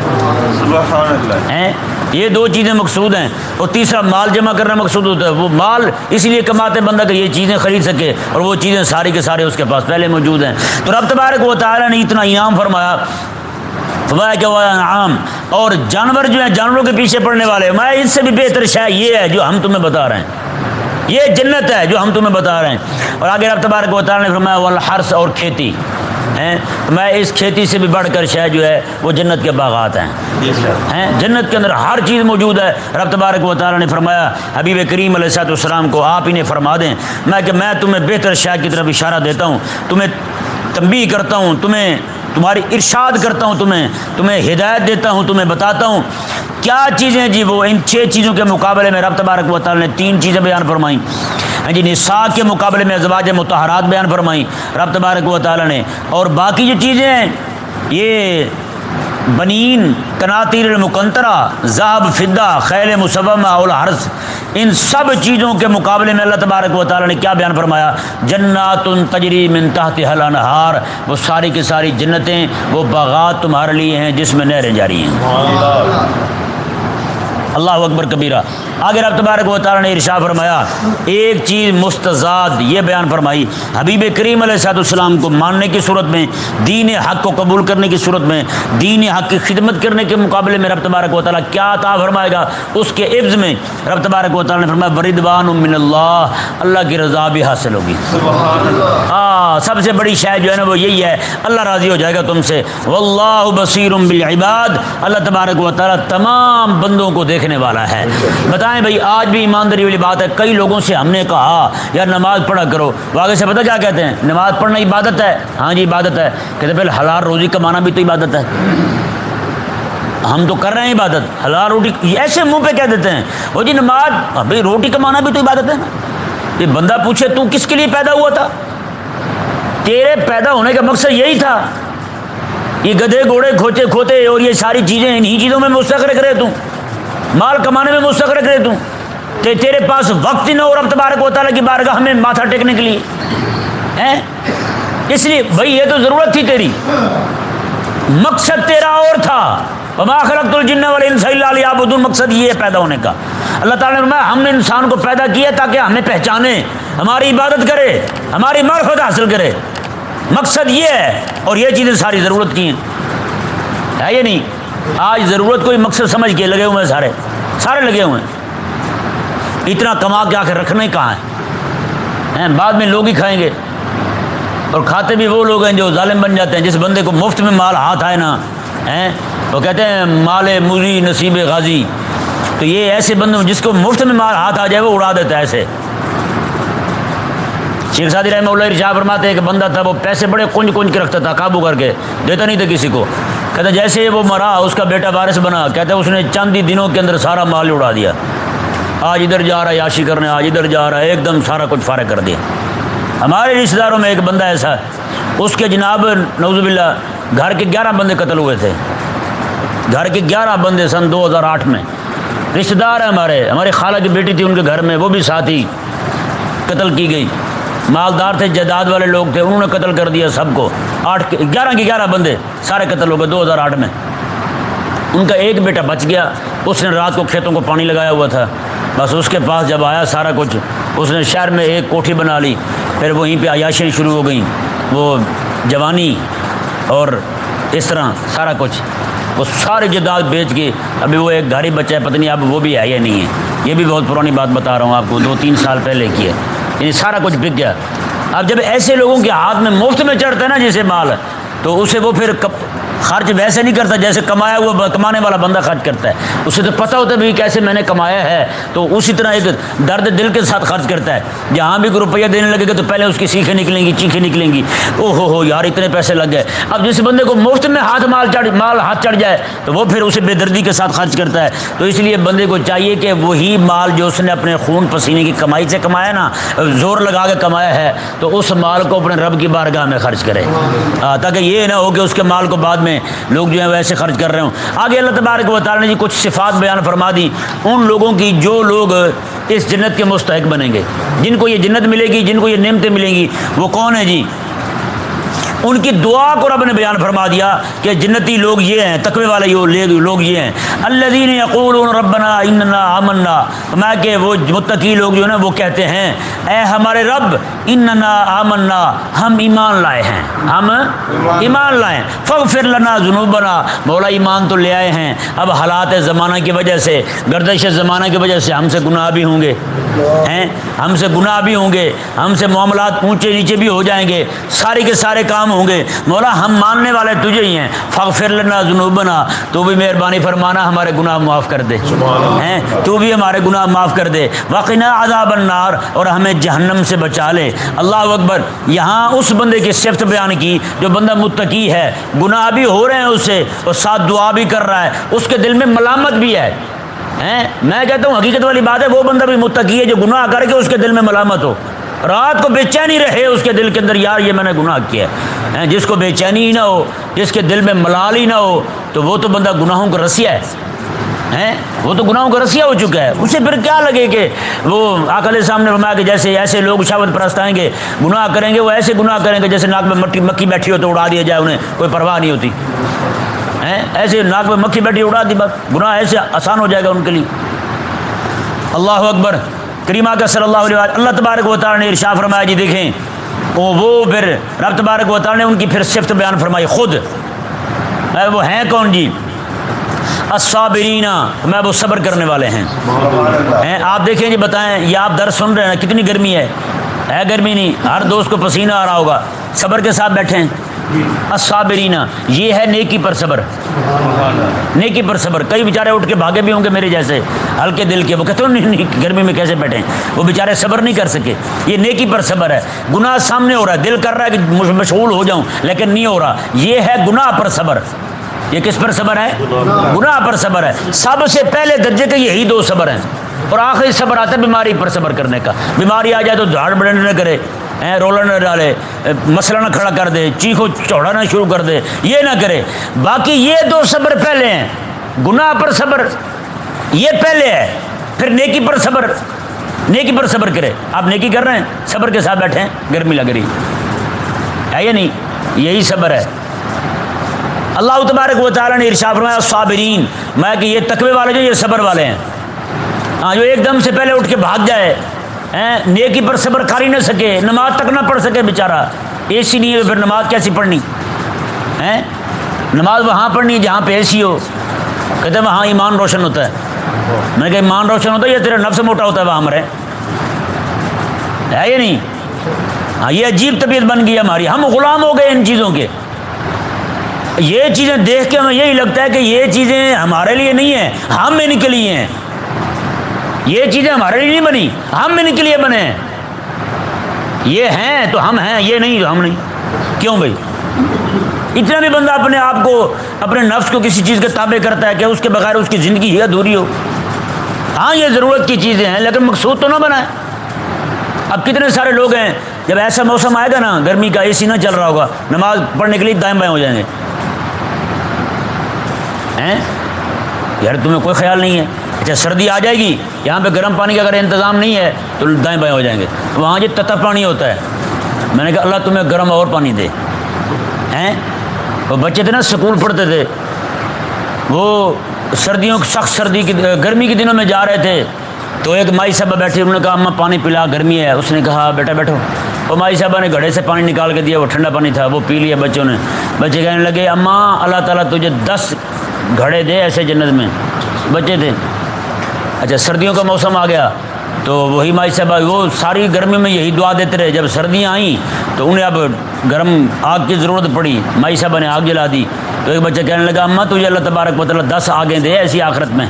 یہ دو چیزیں مقصود ہیں اور تیسرا مال جمع کرنا مقصود ہوتا ہے۔ وہ مال اس لیے کماتے بندہ کہ یہ چیزیں خرید سکے اور وہ چیزیں ساری کے سارے اس کے پاس پہلے موجود ہیں۔ تو رب تبارک و تعالیٰ نے اتنا انعام فرمایا۔ کہ وہ اور جانور جو ہیں، جانوروں کے پیچھے پڑنے والے میں اس سے بھی بہتر شاید یہ ہے جو ہم تمہیں بتا رہے ہیں۔ یہ جنت ہے جو ہم تمہیں بتا رہے ہیں۔ اور آگے رب تبارک و تعالیٰ نے فرمایا والحرس اور کھیتی۔ ہیں میں اس کھیتی سے بھی بڑھ کر شاید جو ہے وہ جنت کے باغات ہیں۔ ہیں جنت کے اندر ہر چیز موجود ہے۔ رب تبارک و تعالیٰ نے فرمایا حبیب کریم علیہ صاحب السلام کو آپ انہیں فرما دیں۔ میں کہ میں تمہیں بہتر شاید کی طرف اشارہ دیتا ہوں۔ تمہیں تنبیہ کرتا ہوں تمہیں تمہاری ارشاد کرتا ہوں تمہیں تمہیں ہدایت دیتا ہوں تمہیں بتاتا ہوں۔ کیا چیزیں جی وہ ان چھ چیزوں کے مقابلے میں رب تبارک و تعالیٰ نے تین چیزیں بیان فرمائیں۔ جی نساء کے مقابلے میں ازواج متحرات بیان فرمائیں۔ رب تبارک و تعالیٰ نے۔ اور باقی جو چیزیں ہیں یہ بنین کناتیر المکنترا ذاب فدہ خیل مصبم اول حرض ان سب چیزوں کے مقابلے میں اللہ تبارک و تعالیٰ نے کیا بیان فرمایا؟ جنات تجری من تحت حل انہار وہ ساری کی ساری جنتیں وہ باغات تمہارے لیے ہیں جس میں نہریں جاری ہیں۔ اللہ اکبر کبیرہ۔ آگے رب تبارک و تعالیٰ نے ارشا فرمایا ایک چیز مستضاد یہ بیان فرمائی حبیب کریم علیہ صاحب السلام کو ماننے کی صورت میں دین حق کو قبول کرنے کی صورت میں دین حق کی خدمت کرنے کے مقابلے میں رب تبارک و تعالیٰ کیا عطا فرمائے گا اس کے عفظ میں رب تبارک و تعالیٰ نے فرمایا بردوان من اللہ اللہ کی رضا بھی حاصل ہوگی۔ ہاں سب سے بڑی شاید جو ہے نا وہ یہی ہے اللہ راضی ہو جائے گا تم سے۔ واللہ بصیر بالعباد اللہ تبارک و تعالیٰ تمام بندوں کو دیکھنے والا ہے۔ بتائیں بھائی، آج بھی ایمانداری والی بات ہے۔ کئی لوگوں سے ہم نے کہا، یار نماز پڑھا کرو۔ وہ آگے سے پتہ کیا کہتے ہیں؟ نماز پڑھنا عبادت ہے۔ ہاں جی عبادت ہے۔ کہتے پہلے حلال روزی کمانا بھی تو عبادت ہے۔ ہم تو کر رہے ہیں عبادت۔ حلال روٹی ایسے منہ پہ کہہ دیتے ہیں۔ وہ جی نماز بھائی، روٹی کمانا بھی تو عبادت ہے نا۔ یہ بندہ پوچھے، تو کس کے لیے پیدا ہوا تھا؟ تیرے پیدا ہونے کا مقصد یہی تھا۔ یہ گدھے گھوڑے کھوتے کھوتے اور یہ ساری چیزیں انہیں چیزوں میں مستقر رہے توں مال کمانے میں مستقر رہے توں کہ تیرے پاس وقت ہی نہ ہو رب تبارک و تعالیٰ کی بارگاہ میں ماتھا ٹیکنے کے لیے۔ اس لیے بھائی یہ تو ضرورت تھی تیری۔ مقصد تیرا اور تھا۔ خلقت الجن والانس الا ليعبدون۔ مقصد یہ ہے پیدا ہونے کا۔ اللہ تعالیٰ نے فرمایا، ہم نے انسان کو پیدا کیا تاکہ ہمیں پہچانے، ہماری عبادت کرے، ہماری معرفت حاصل کرے۔ مقصد یہ ہے اور یہ چیزیں ساری ضرورت کی ہیں۔ ہے یہ نہیں؟ آج ضرورت کوئی مقصد سمجھ کے لگے ہوئے ہیں سارے۔ سارے لگے ہوئے ہیں۔ اتنا کما کے آ کے رکھنا ہی کہاں ہے بعد میں لوگ ہی کھائیں گے۔ اور کھاتے بھی وہ لوگ ہیں جو ظالم بن جاتے ہیں، جس بندے کو مفت میں مال ہاتھ آئے نا، ہیں، وہ کہتے ہیں، مال مری نصیب غازی۔ تو یہ ایسے بندے جس کو مفت میں مال ہاتھ آ جائے، وہ اڑا دیتا ہے ایسے۔ شیخ سادی رحمہ اللہ رشا فرماتے ہیں کہ بندہ تھا وہ پیسے بڑے کنج کنج کے رکھتا تھا، قابو کر کے، دیتا نہیں تھا کسی کو۔ کہتے جیسے وہ مرا، اس کا بیٹا وارث بنا۔ کہتے اس نے چند ہی دنوں کے اندر سارا مال اڑا دیا۔ آج ادھر جا رہا ہے، یاشی کرنے، آج ادھر جا رہا ہے، ایک دم سارا کچھ فارغ کر دیا۔ ہمارے رشتے داروں میں ایک بندہ ایسا ہے اس کے جناب نوزب اللہ گھر کے گیارہ بندے قتل ہوئے تھے۔ گھر کے گیارہ بندے سن دو ہزار آٹھ میں۔ رشتے دار ہیں ہمارے۔ ہماری خالہ کی بیٹی تھی ان کے گھر میں، وہ بھی ساتھی قتل کی گئی۔ مالدار تھے جائیداد والے لوگ تھے، انہوں نے قتل کر دیا سب کو۔ آٹھ گیارہ کے گیارہ بندے سارے قتل ہو گئے، دو ہزار آٹھ میں۔ ان کا ایک بیٹا بچ گیا، اس نے رات کو کھیتوں کو پانی لگایا ہوا تھا۔ بس اس کے پاس جب آیا سارا کچھ، اس نے شہر میں ایک کوٹھی بنا لی، پھر وہیں پہ عیاشیں شروع ہو گئیں۔ وہ جوانی اور اس طرح سارا کچھ۔ وہ سارے جداد بیچ کے ابھی وہ ایک گھر ہی بچہ ہے پتنی اب وہ بھی ہے یا نہیں ہے۔ یہ بھی بہت پرانی بات بتا رہا ہوں آپ کو، دو تین سال پہلے کی ہے۔ یعنی سارا کچھ بک گیا۔ اب جب ایسے لوگوں کے ہاتھ میں مفت میں چڑھتا ہے نا جسے مال، تو اسے وہ پھر خرچ ویسے نہیں کرتا جیسے کمایا ہوا کمانے والا بندہ خرچ کرتا ہے۔ اسے تو پتہ ہوتا ہے بھائی کیسے میں نے کمایا ہے۔ تو اسی طرح ایک درد دل کے ساتھ خرچ کرتا ہے۔ جہاں بھی کوئی روپیہ دینے لگے گا تو پہلے اس کی سیکھیں نکلیں گی، چیخیں نکلیں گی۔ او ہو ہو یار، اتنے پیسے لگ گئے۔ اب جس بندے کو مفت میں ہاتھ مال چڑھ، مال ہاتھ چڑھ جائے تو وہ پھر اسے بے دردی کے ساتھ خرچ کرتا ہے۔ تو اس لیے بندے کو چاہیے کہ وہی مال جو اس نے اپنے خون پسینے کی کمائی سے کمایا نا، زور لگا کے کمایا ہے، تو اس مال کو اپنے رب کی بارگاہ میں خرچ کرے۔ تاکہ یہ نہ ہو کہ اس کے مال کو بعد میں لوگ جو ہیں ویسے خرچ کر رہے ہوں۔ آگے اللہ تبارک و تعالیٰ نے جی کچھ صفات بیان فرما دی ان لوگوں کی جو لوگ اس جنت کے مستحق بنیں گے۔ جن کو یہ جنت ملے گی، جن کو یہ نعمتیں ملیں گی، وہ کون ہیں جی؟ ان کی دعا کو رب نے بیان فرما دیا کہ جنتی لوگ یہ ہیں، تقوی والے لوگ یہ ہیں۔ اللہ دین یقول ربنا اننا آمنا۔ میں کہ وہ متقی لوگ جو ہے نا، وہ کہتے ہیں، اے ہمارے رب، اننا آمنا۔ ہم ایمان لائے ہیں۔ ہم ایمان لائے۔ فغفر لنا ذنوبنا۔ مولا، ایمان تو لے آئے ہیں۔ اب حالات زمانہ کی وجہ سے، گردش زمانہ کی وجہ سے ہم سے گناہ بھی ہوں گے۔ ہیں؟ ہم سے گناہ بھی ہوں گے۔ ہم سے معاملات اونچے نیچے بھی ہو جائیں گے۔ سارے کے سارے کام ہوں گے۔ مولا ہم ماننے والے تجھے ہی ہیں۔ فغفر لنا ذنوبنا۔ تو بھی مہربانی فرمانا ہمارے گناہ معاف کر دے۔ ہیں؟ تو بھی ہمارے گناہ معاف کر دے۔ وقنا عذاب النار اور ہمیں جہنم سے بچا لے۔ اللہ اکبر یہاں اس بندے کی صفت بیان کی جو بندہ متقی ہے۔ گناہ بھی ہو رہے ہیں اس سے اور ساتھ دعا بھی کر رہا ہے۔ اس کے دل میں ملامت بھی ہے۔ میں کہتا ہوں حقیقت والی بات ہے وہ بندہ بھی متقی ہے جو گناہ کر کے اس کے دل میں ملامت ہو۔ رات کو بے چینی رہے، اس کے دل کے اندر یار یہ میں نے گناہ کیا ہے۔ جس کو بے چینی ہی نہ ہو، جس کے دل میں ملال ہی نہ ہو، تو وہ تو بندہ گناہوں کا رسیا ہے۔ وہ تو گناہوں کا رسیا ہو چکا ہے۔ اسے پھر کیا لگے کہ وہ آکل سامنے فرمایا کہ جیسے، ایسے لوگ شاوت پرست آئیں گے، گناہ کریں گے، وہ ایسے گناہ کریں گے جیسے ناک میں مٹی مکھی بیٹھی ہو تو اڑا دیا جائے، انہیں کوئی پرواہ نہیں ہوتی۔ ایسے ناک میں مکھی بیٹھی اڑا دی بس گناہ ایسے آسان ہو جائے گا ان کے لیے۔ اللہ اکبر۔ کریمہ کا صلی اللہ علیہ اللہ تبارک و تعالیٰ نے ارشا فرمایا جی دیکھیں، وہ پھر رب تبارک و تعالیٰ نے ان کی پھر صفت بیان فرمائی، خود۔ وہ ہیں کون جی؟ میں وہ صبر کرنے والے ہیں۔ آپ دیکھیں جی بتائیں، یہ آپ در سن رہے ہیں، کتنی گرمی ہے؟ ہے گرمی نہیں، ہر دوست کو پسینہ آ رہا ہوگا۔ صبر کے ساتھ بیٹھے ہیں الصابرینہ یہ ہے نیکی پر صبر۔ نیکی پر صبر۔ کئی بیچارے اٹھ کے بھاگے بھی ہوں گے میرے جیسے، ہلکے دل کے۔ وہ کہتے ہیں نہیں، گرمی میں کیسے بیٹھے وہ بیچارے صبر نہیں کر سکے۔ یہ نیکی پر صبر ہے۔ گناہ سامنے ہو رہا ہے۔ دل کر رہا ہے کہ مشغول ہو جاؤں، لیکن نہیں ہو رہا۔ یہ ہے گناہ پر صبر۔ یہ کس پر صبر ہے؟ گناہ پر صبر ہے۔ سب سے پہلے درجے کے یہی دو صبر ہیں۔ اور آخری صبر آتا ہے بیماری پر صبر کرنے کا۔ بیماری آ جائے تو دھاڑ بڑھنے نہ کرے۔ رولا نہ ڈالے، مسئلہ نہ کھڑا کر دے، چیخو چوڑانا شروع کر دے، یہ نہ کرے۔ باقی یہ دو صبر پہلے ہیں۔ گناہ پر صبر، یہ پہلے ہے۔ پھر نیکی پر صبر، نیکی پر صبر کرے۔ آپ نیکی کر رہے ہیں، صبر کے ساتھ بیٹھے ہیں، گرمی لگ رہی ہے۔ یا نہیں؟ یہی صبر ہے۔ اللہ تبارک و تعالیٰ نے ارشا فرمایا، صابرین۔ میں کہ یہ تقوی والے جو، یہ صبر والے ہیں۔ ہاں جو ایک دم سے پہلے اٹھ کے بھاگ جائے۔ نیکی پر صبر کر ہی نہ سکے، نماز تک نہ پڑھ سکے بیچارہ۔ اے سی نہیں ہے پھر نماز کیسی پڑھنی؟ ہیں؟ نماز وہاں پڑھنی ہے جہاں پہ اے سی ہو۔ کہتے ہیں وہاں ایمان روشن ہوتا ہے۔ میں نے کہا، ایمان روشن ہوتا ہے یا تیرا نفس موٹا ہوتا ہے وہاں مرے؟ ہے یا نہیں؟ ہاں یہ عجیب طبیعت بن گئی ہماری۔ ہم غلام ہو گئے ان چیزوں کے۔ یہ چیزیں دیکھ کے ہمیں یہی لگتا ہے کہ یہ چیزیں ہمارے لیے نہیں ہیں، ہم ان کے لیے ہیں۔ یہ چیزیں ہمارے لیے نہیں بنی، ہم ان کے لیے بنے۔ ہیں یہ ہیں تو ہم ہیں، یہ نہیں تو ہم نہیں۔ کیوں بھائی؟ اتنا بھی بندہ اپنے آپ کو، اپنے نفس کو کسی چیز کے تابع کرتا ہے کہ اس کے بغیر اس کی زندگی ہی ادھوری ہو۔ ہاں یہ ضرورت کی چیزیں ہیں، لیکن مقصود تو نہ بنائے۔ اب کتنے سارے لوگ ہیں، جب ایسا موسم آئے گا نا، گرمی کا اے سی نہ چل رہا ہوگا، نماز پڑھنے کے لیے دائیں بائیں ہو جائیں گے۔ ہیں؟ یار، تمہیں کوئی خیال نہیں ہے۔ اچھا سردی آ جائے گی، یہاں پہ گرم پانی کا اگر انتظام نہیں ہے، تو دائیں بائیں ہو جائیں گے۔ وہاں جو تتا پانی ہوتا ہے، میں نے کہا اللہ تمہیں گرم اور پانی دے۔ ہیں؟ وہ بچے تھے نا اسکول پڑھتے تھے۔ وہ سردیوں، سخت سردی کی، گرمی کے دنوں میں جا رہے تھے۔ تو ایک مائی صاحبہ بیٹھی، انہوں نے کہا، اماں پانی پلا، گرمی ہے۔ اس نے کہا، بیٹا بیٹھو۔ وہ مائی صاحبہ نے گھڑے سے پانی نکال کے دیا، وہ ٹھنڈا پانی تھا، وہ پی لیا بچوں نے۔ بچے کہنے لگے، اماں، اللہ تعالیٰ تجھے دس گھڑے دے ایسے جنت میں۔ بچے تھے۔ اچھا سردیوں کا موسم آ گیا۔ تو وہی مائی صاحبہ وہ ساری گرمی میں یہی دعا دیتے رہے۔ جب سردیاں آئیں تو انہیں اب گرم آگ کی ضرورت پڑی۔ مائی صاحبہ نے آگ جلا دی۔ تو ایک بچہ کہنے لگا، اماں، تجھے اللہ تبارک و تعالیٰ دس آگیں دے ایسی آخرت میں۔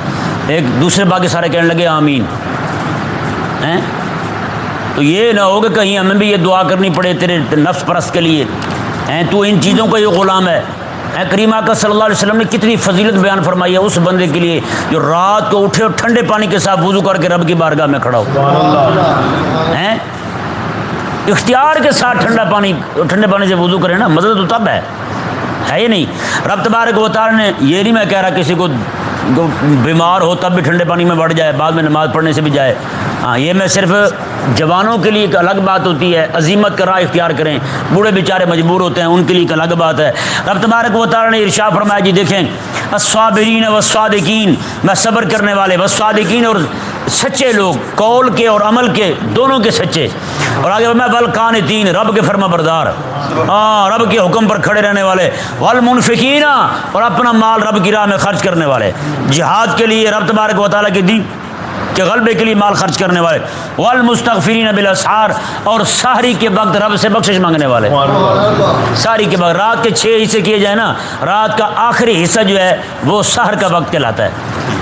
ایک دوسرے باقی سارے کہنے لگے، آمین۔ ہیں؟ تو یہ نہ ہو کہ کہیں ہمیں بھی یہ دعا کرنی پڑے تیرے نفس پرست کے لیے۔ ہیں، تو ان چیزوں کا یہ غلام ہے۔ اے کریمہ کا صلی اللہ علیہ وسلم نے کتنی فضیلت بیان فرمائی ہے اس بندے کے لیے جو رات کو اٹھے اور ٹھنڈے پانی کے ساتھ وضو کر کے رب کی بارگاہ میں کھڑا ہو۔ ہیں؟ اختیار کے ساتھ ٹھنڈا پانی ٹھنڈے پانی سے وضو کرے نا مدد تو تب ہے۔ ہے ہی نہیں؟ رب تبارک و تعالی نے یہ نہیں میں کہہ رہا کسی کو بیمار ہو تب بھی ٹھنڈے پانی میں بڑھ جائے بعد میں نماز پڑھنے سے بھی جائے۔ ہاں یہ میں صرف جوانوں کے لیے ایک الگ بات ہوتی ہے، عظیمت کا راہ اختیار کریں۔ بوڑھے بیچارے مجبور ہوتے ہیں، ان کے لیے ایک الگ بات ہے۔ رب تبارک و تعالی نے ارشا فرمایا جی دیکھیں اسوابرین و میں صبر کرنے والے و اور سچے لوگ، قول کے اور عمل کے، دونوں کے سچے۔ اور آگے میں بلکان تین رب کے فرما بردار ہاں رب کے حکم پر کھڑے رہنے والے۔ والمنفقین اور اپنا مال رب کی راہ میں خرچ کرنے والے۔ جہاد کے لیے رب تبارک و تعالیٰ کی دی کہ غلبے کے لیے مال خرچ کرنے والے والمستغفرین بالاسحار اور سحری کے وقت رب سے بخشش مانگنے والے۔ سحری کے وقت رات کے چھ حصے کیے جائیں نا رات کا آخری حصہ جو ہے وہ سحر کا وقت کہلاتا ہے۔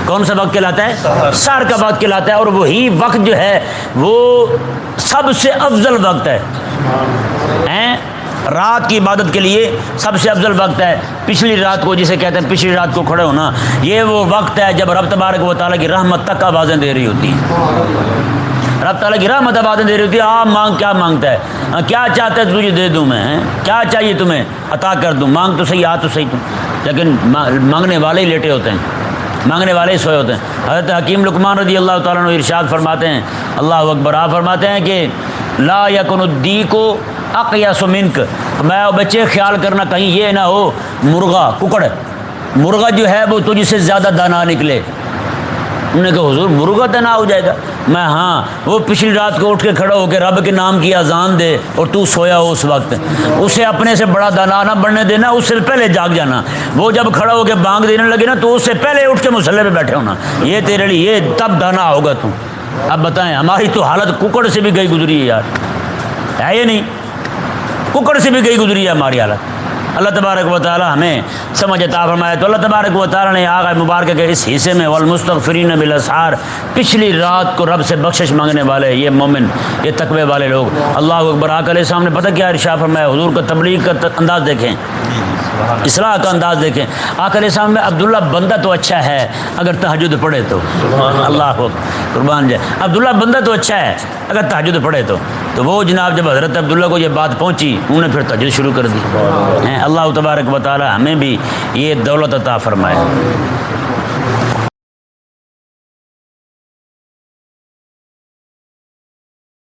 کون سا وقت کہلاتا ہے؟ سحر۔ کا وقت کہلاتا ہے اور وہی وقت جو ہے وہ سب سے افضل وقت ہے۔ رات کی عبادت کے لیے سب سے افضل وقت ہے پچھلی رات کو جسے کہتے ہیں پچھلی رات کو کھڑے ہونا۔ یہ وہ وقت ہے جب رب تبارک و تعالیٰ کی رحمت تک آوازیں دے رہی ہوتی ہیں۔ رب تعالیٰ کی رحمت آوازیں دے رہی ہوتی ہے آپ مانگ، کیا مانگتا ہے؟ ہاں، کیا چاہتا ہے تجھے دے دوں میں ہاں؟ کیا چاہیے تمہیں؟ عطا کر دوں۔ مانگ تو صحیح، آ تو صحیح تم لیکن مانگنے والے ہی لیٹے ہوتے ہیں۔ مانگنے والے ہی سوئے ہوتے ہیں۔ حضرت حکیم لکمان رضی اللہ تعالیٰ عنہ ارشاد فرماتے ہیں۔ اللہ اکبر، آپ فرماتے ہیں کہ لا یکن الدی کو اق یا سمنک، میں بچے خیال کرنا کہیں یہ نہ ہو، مرغا، ککڑ۔ مرغا جو ہے وہ تجھ سے زیادہ دانا نکلے۔ انہوں نے کہا، حضور، مرغا دانا ہو جائے گا؟ میں ہاں وہ پچھلی رات کو اٹھ کے کھڑا ہو کے رب کے نام کی اذان دے اور تو سویا ہو اس وقت۔ اسے اپنے سے بڑا دانا نہ بڑھنے دینا، اس سے پہلے جاگ جانا۔ وہ جب کھڑا ہو کے بانگ دینے لگے نا، تو اس سے پہلے اٹھ کے مسلح پہ بیٹھے ہونا۔ یہ تیرے لیے، یہ تب دانا ہوگا تو۔ اب بتائیں، ہماری تو حالت ککڑ سے بھی گئی گزری ہے یار۔ ہے یہ نہیں؟ ککڑ سے بھی گئی گزری ہے ہماری حالت۔ اللہ تبارک و تعالی ہمیں سمجھ عطا فرمایا تو اللہ تبارک و تعالی نے آغا مبارک کے اس حصے میں والمستغفرین بالاسحار پچھلی رات کو رب سے بخشش مانگنے والے یہ مومن، یہ تقوی والے لوگ۔ اللہ اکبر آ علیہ السلام نے پتہ کیا ارشا فرمایا، حضور کا تبلیغ کا انداز دیکھیں۔ اصلاح کا انداز دیکھیں۔ آ علیہ السلام میں عبداللہ بندہ تو اچھا ہے اگر تحجد پڑھے تو۔ اللہ۔ قربان جائے۔ عبداللہ بندہ تو اچھا ہے اگر تحجد پڑھے تو۔ تو وہ جناب جب حضرت عبداللہ کو یہ بات پہنچی انہوں نے پھر تجد شروع کر دی۔ اللہ تبارک و تعالی ہمیں بھی یہ دولت عطا فرمائے۔